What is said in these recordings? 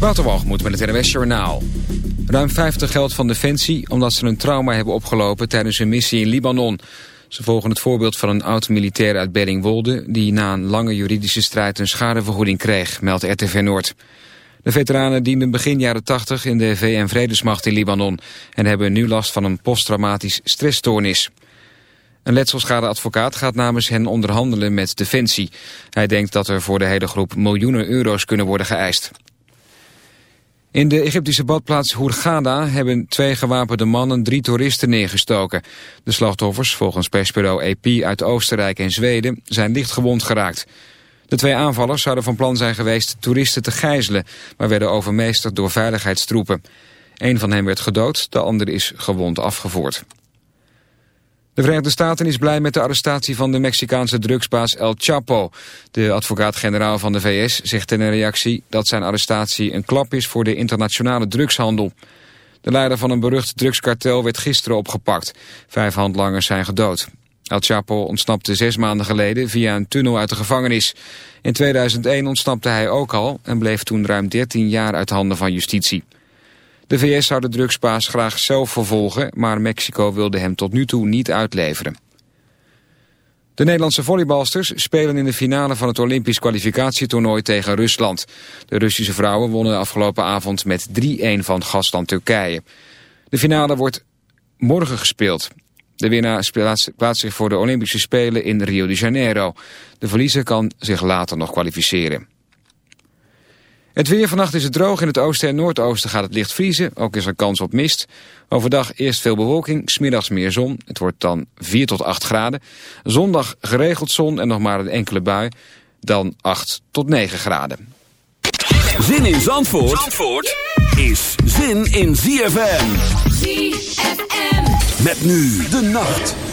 Waterwalgemoed met het NWS Journaal. Ruim 50 geld van Defensie omdat ze een trauma hebben opgelopen tijdens een missie in Libanon. Ze volgen het voorbeeld van een oud-militair uit Bellingwolde... die na een lange juridische strijd een schadevergoeding kreeg, meldt RTV Noord. De veteranen dienden begin jaren 80 in de VN-vredesmacht in Libanon... en hebben nu last van een posttraumatisch stressstoornis. Een letselschadeadvocaat gaat namens hen onderhandelen met Defensie. Hij denkt dat er voor de hele groep miljoenen euro's kunnen worden geëist. In de Egyptische badplaats Hurghada hebben twee gewapende mannen drie toeristen neergestoken. De slachtoffers, volgens persbureau AP uit Oostenrijk en Zweden, zijn licht gewond geraakt. De twee aanvallers zouden van plan zijn geweest toeristen te gijzelen, maar werden overmeesterd door veiligheidstroepen. Een van hen werd gedood, de andere is gewond afgevoerd. De Verenigde Staten is blij met de arrestatie van de Mexicaanse drugsbaas El Chapo. De advocaat-generaal van de VS zegt in een reactie dat zijn arrestatie een klap is voor de internationale drugshandel. De leider van een berucht drugskartel werd gisteren opgepakt. Vijf handlangers zijn gedood. El Chapo ontsnapte zes maanden geleden via een tunnel uit de gevangenis. In 2001 ontsnapte hij ook al en bleef toen ruim 13 jaar uit handen van justitie. De VS zou de drugsbaas graag zelf vervolgen, maar Mexico wilde hem tot nu toe niet uitleveren. De Nederlandse volleybalsters spelen in de finale van het Olympisch kwalificatietoernooi tegen Rusland. De Russische vrouwen wonnen afgelopen avond met 3-1 van gastland Turkije. De finale wordt morgen gespeeld. De winnaar plaatst zich voor de Olympische Spelen in Rio de Janeiro. De verliezer kan zich later nog kwalificeren. Het weer vannacht is het droog. In het oosten en noordoosten gaat het licht vriezen. Ook is er kans op mist. Overdag eerst veel bewolking, smiddags meer zon. Het wordt dan 4 tot 8 graden. Zondag geregeld zon en nog maar een enkele bui. Dan 8 tot 9 graden. Zin in Zandvoort, Zandvoort is zin in ZFM. ZFM. Met nu de nacht.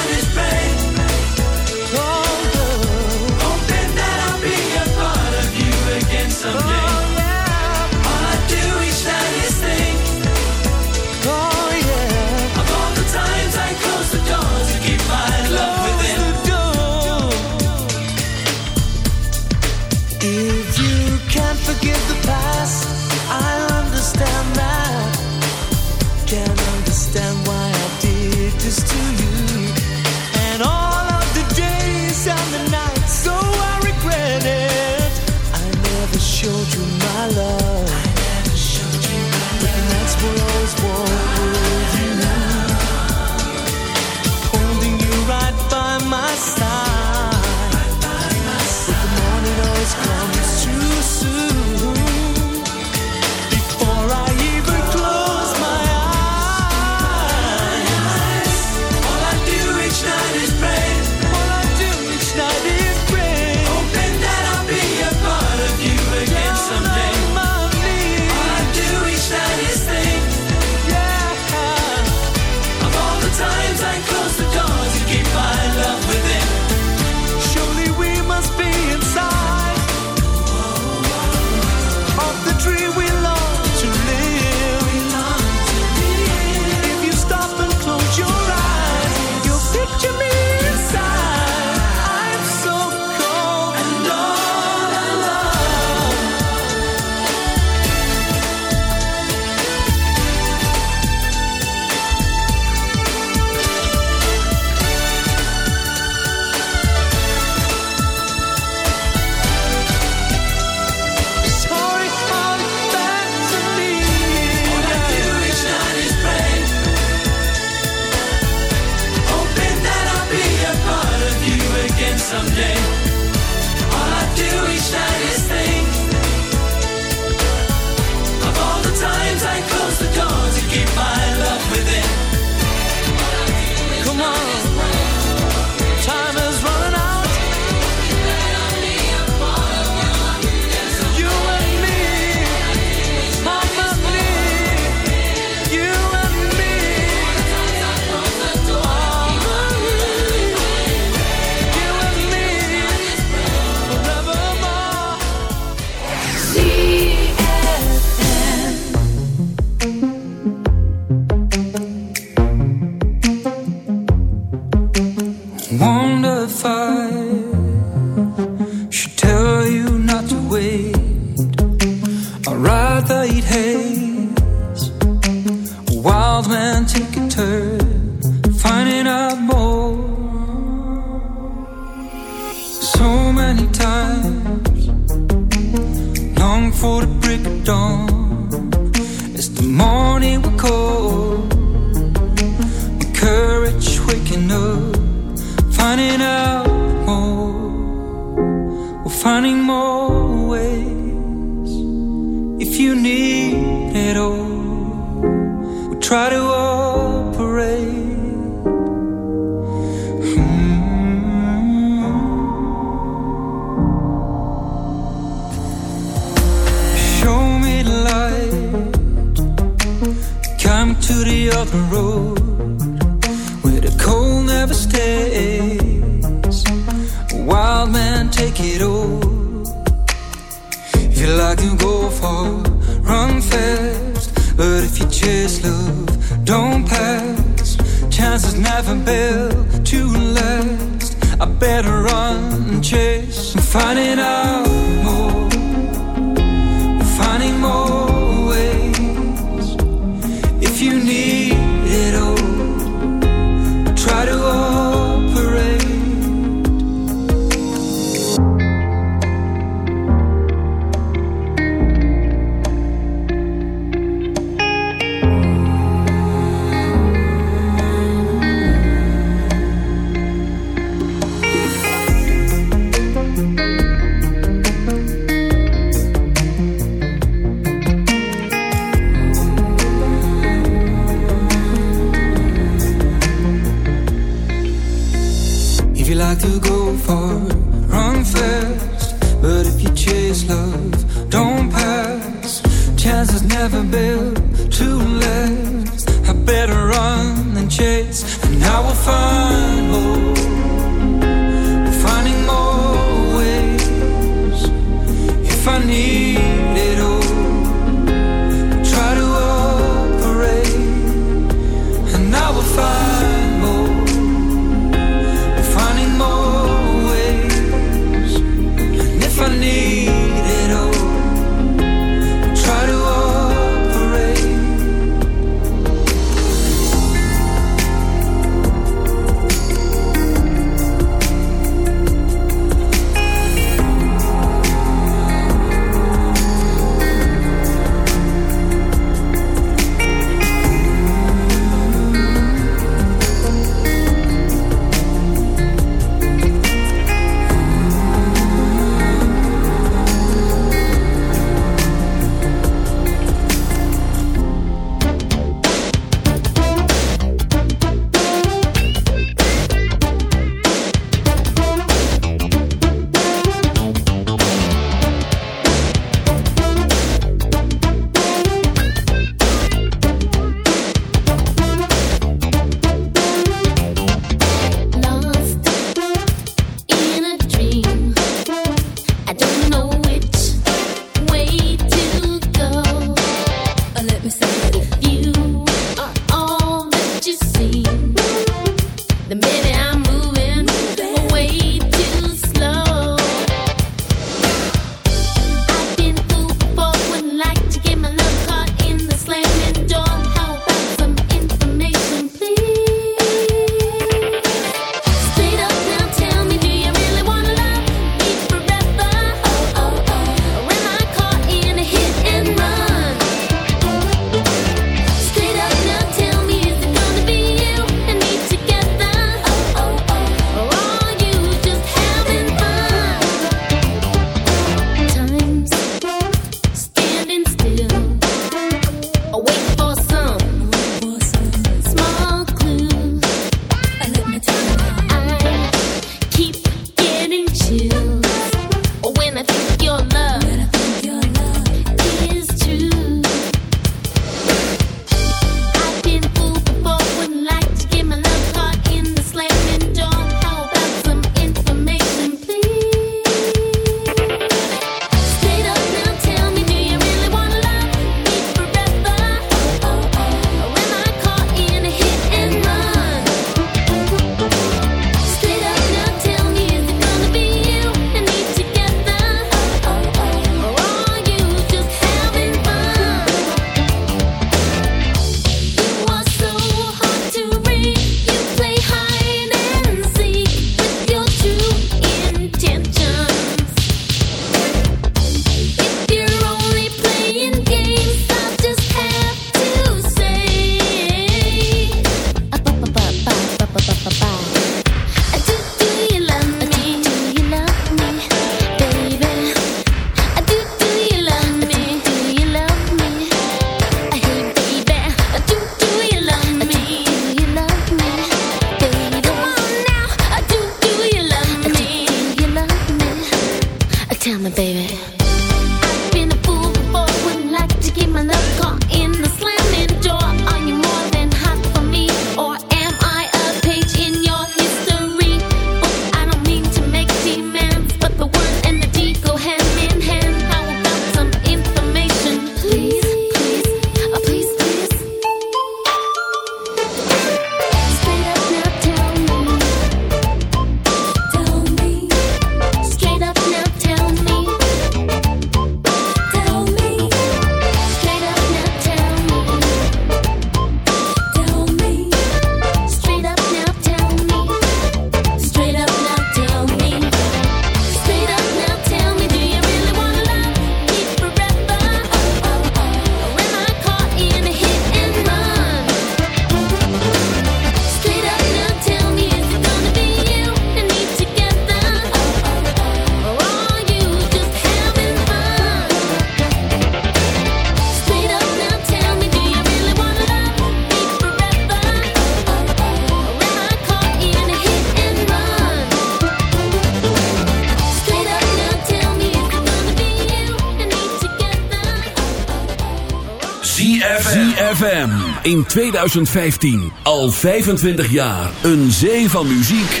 In 2015. Al 25 jaar. Een zee van muziek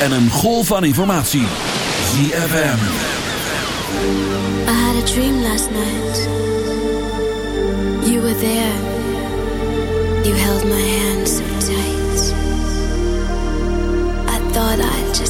en een golf van informatie. ZFM. I had a dream last night. You were there. You held my hand so tight. I thought I'd just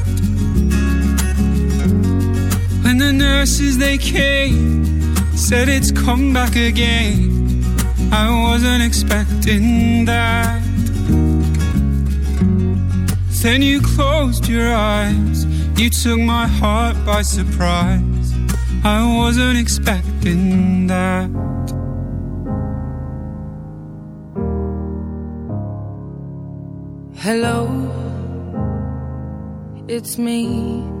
When the nurses they came, said it's come back again. I wasn't expecting that. Then you closed your eyes, you took my heart by surprise. I wasn't expecting that. Hello, it's me.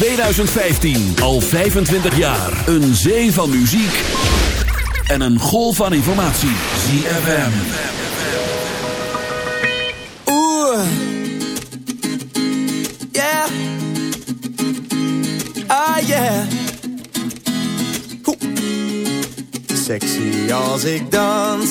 2015, al 25 jaar. Een zee van muziek en een golf van informatie. ZFM. Oeh. Yeah. Ah, yeah. Oeh. Sexy als ik dans.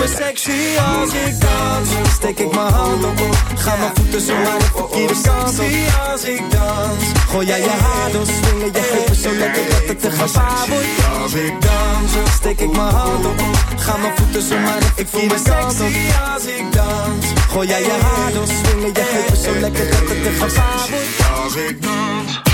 Me sexy als ik dans. Steek ik mijn hand op, ga mijn voeten zo maar de verkeerde kant op. als ik dans. Gooi jij je haar door, swingen je heupen zo lekker dat het te gevaar wordt. Als ik dans, steek ik mijn hand op, ga mijn voeten zo maar de verkeerde kant op. als ik dans. Gooi jij je haar door, swingen je heupen zo lekker dat het te gevaar wordt. Als ik dans.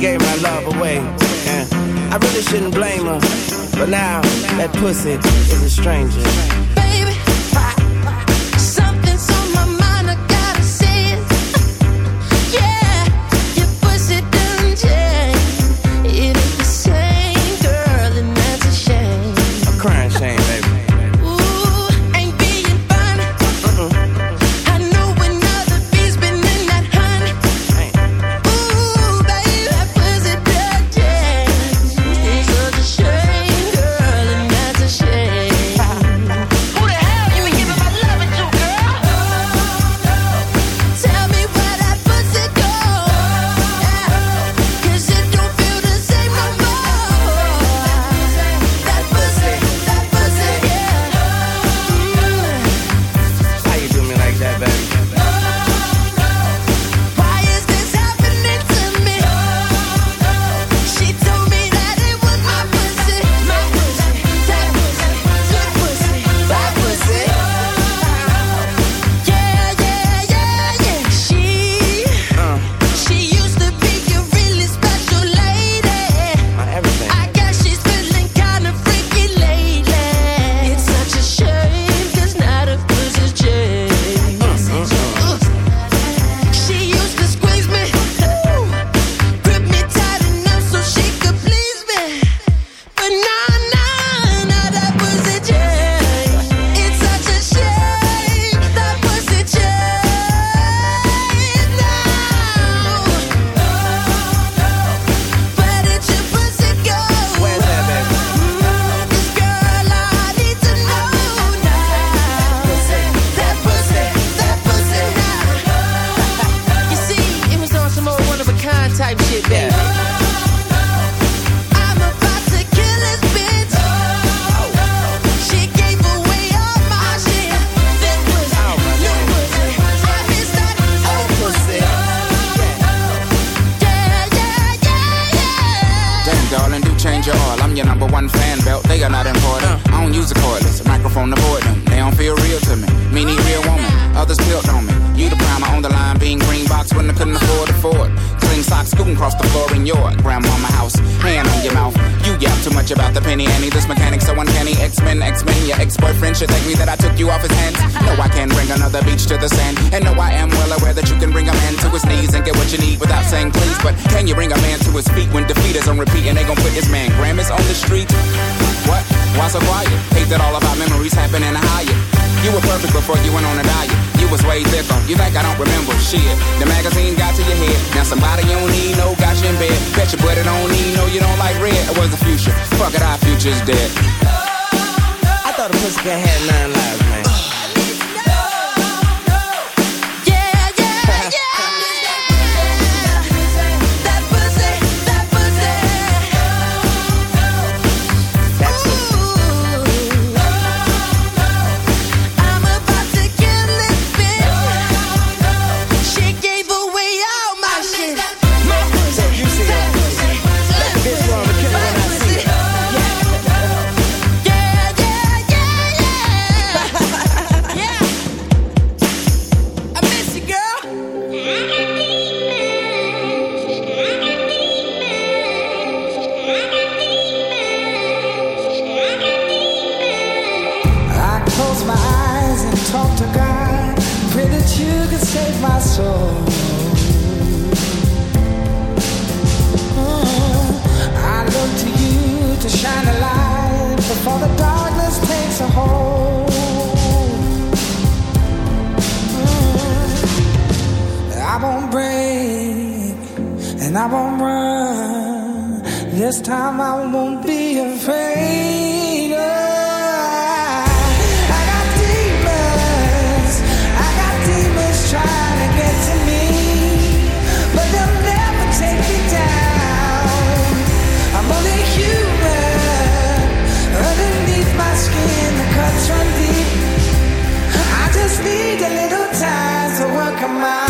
Gave my love away. And I really shouldn't blame her, but now that pussy is a stranger. This time I won't be afraid. Oh, I got demons, I got demons trying to get to me, but they'll never take me down. I'm only human. Underneath my skin, the cuts run deep. I just need a little time to work out.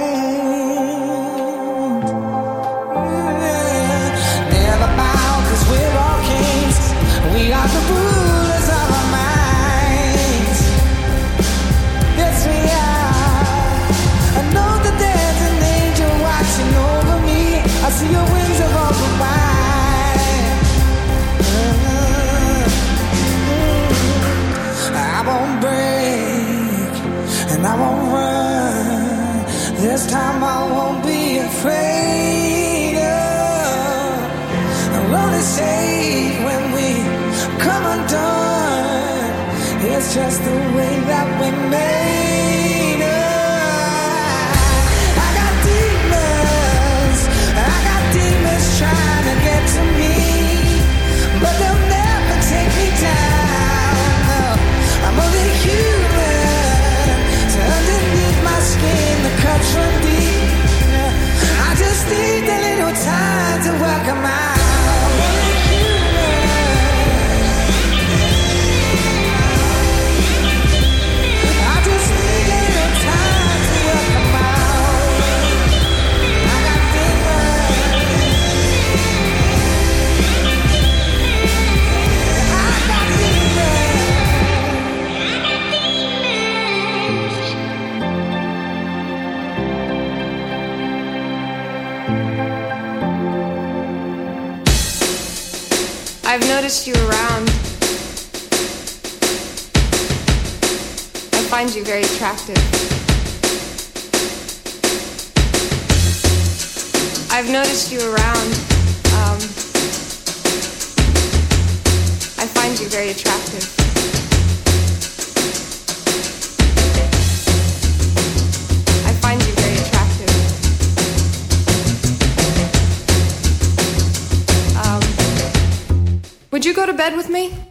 Just the way that we made. I got demons, I got demons trying to get to me, but they'll never take me down. I'm only human, so underneath my skin the cuts run deep. I just need a little time to out. Noticed you around. I find you very attractive. I've noticed you around. Bed with me?